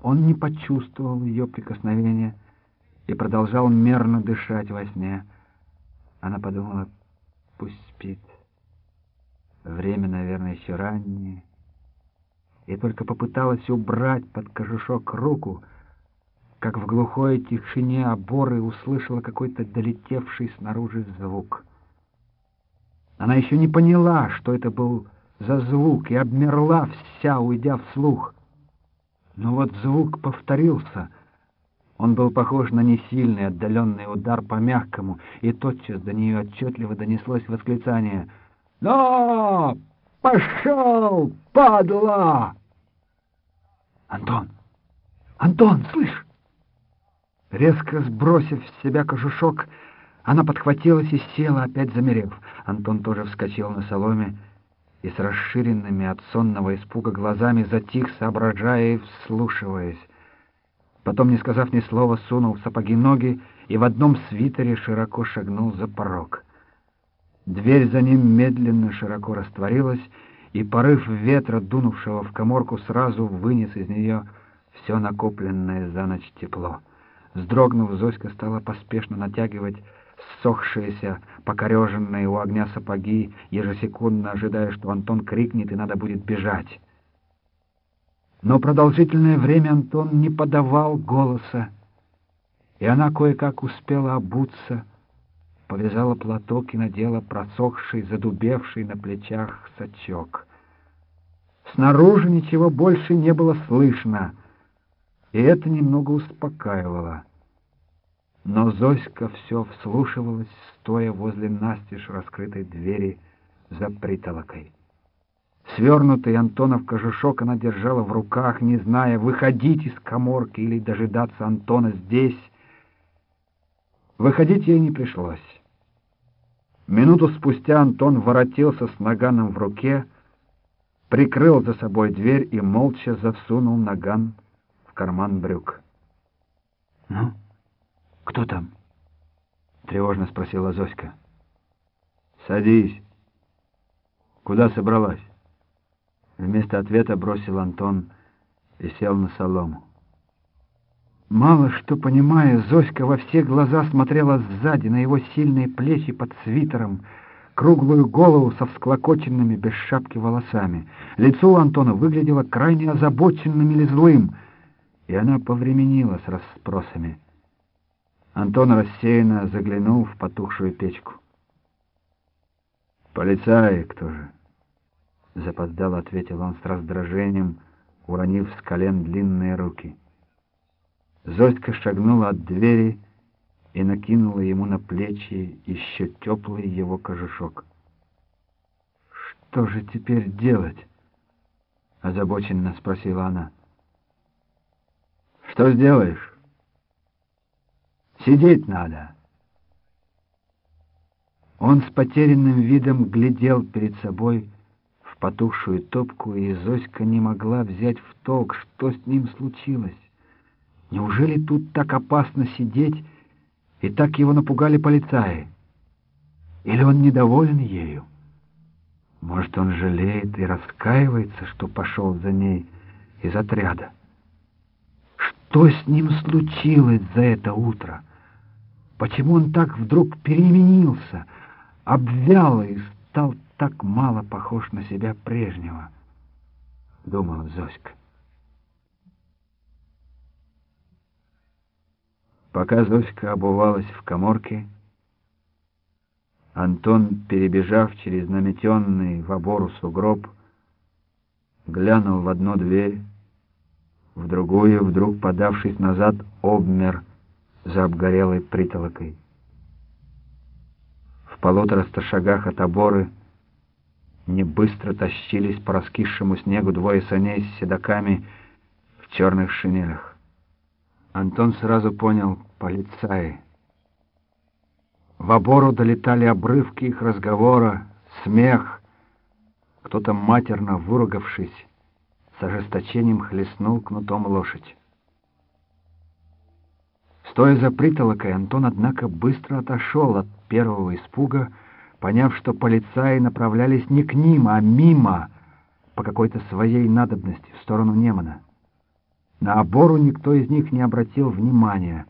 Он не почувствовал ее прикосновения и продолжал мерно дышать во сне. Она подумала, пусть спит. Время, наверное, еще раннее. И только попыталась убрать под кожушок руку, как в глухой тишине оборы услышала какой-то долетевший снаружи звук. Она еще не поняла, что это был за звук, и обмерла вся, уйдя вслух. Но вот звук повторился. Он был похож на несильный отдаленный удар по мягкому, и тотчас до нее отчетливо донеслось восклицание «Но! Пошел, падла!» «Антон! Антон, слышь!» Резко сбросив с себя кожушок, она подхватилась и села, опять замерев. Антон тоже вскочил на соломе и с расширенными от сонного испуга глазами затих, соображая и вслушиваясь. Потом, не сказав ни слова, сунул в сапоги ноги и в одном свитере широко шагнул за порог. Дверь за ним медленно широко растворилась, и порыв ветра, дунувшего в коморку, сразу вынес из нее все накопленное за ночь тепло. Сдрогнув, Зоська стала поспешно натягивать ссохшиеся, покореженные у огня сапоги, ежесекундно ожидая, что Антон крикнет и надо будет бежать. Но продолжительное время Антон не подавал голоса, и она кое-как успела обуться, повязала платок и надела просохший, задубевший на плечах сачок. Снаружи ничего больше не было слышно, и это немного успокаивало. Но Зоська все вслушивалась, стоя возле настежь раскрытой двери за притолокой. Свернутый Антонов кожушок она держала в руках, не зная, выходить из коморки или дожидаться Антона здесь. Выходить ей не пришлось. Минуту спустя Антон воротился с наганом в руке, прикрыл за собой дверь и молча засунул наган в карман брюк. «Ну?» «Кто там?» — тревожно спросила Зоська. «Садись. Куда собралась?» Вместо ответа бросил Антон и сел на солому. Мало что понимая, Зоська во все глаза смотрела сзади на его сильные плечи под свитером, круглую голову со всклокоченными без шапки волосами. Лицо у Антона выглядело крайне озабоченным или злым, и она повременила с расспросами. Антон рассеянно заглянул в потухшую печку. «Полицаи кто же?» Запоздал, ответил он с раздражением, уронив с колен длинные руки. Зоська шагнула от двери и накинула ему на плечи еще теплый его кожушок. «Что же теперь делать?» — озабоченно спросила она. «Что сделаешь?» Сидеть надо. Он с потерянным видом глядел перед собой в потухшую топку, и Зоська не могла взять в толк, что с ним случилось. Неужели тут так опасно сидеть, и так его напугали полицаи? Или он недоволен ею? Может, он жалеет и раскаивается, что пошел за ней из отряда? Что с ним случилось за это утро? Почему он так вдруг переменился, обвял и стал так мало похож на себя прежнего? Думала Зоська. Пока Зоська обувалась в коморке, Антон, перебежав через наметенный в обору сугроб, глянул в одну дверь, в другую, вдруг подавшись назад, обмер за обгорелой притолокой. В полутораста шагах от оборы не быстро тащились по раскисшему снегу двое саней с седаками в черных шинелях. Антон сразу понял — полицаи. В обору долетали обрывки их разговора, смех. Кто-то матерно выругавшись, с ожесточением хлестнул кнутом лошадь. Стоя за притолокой, Антон, однако, быстро отошел от первого испуга, поняв, что полицаи направлялись не к ним, а мимо, по какой-то своей надобности, в сторону Немана. На обору никто из них не обратил внимания.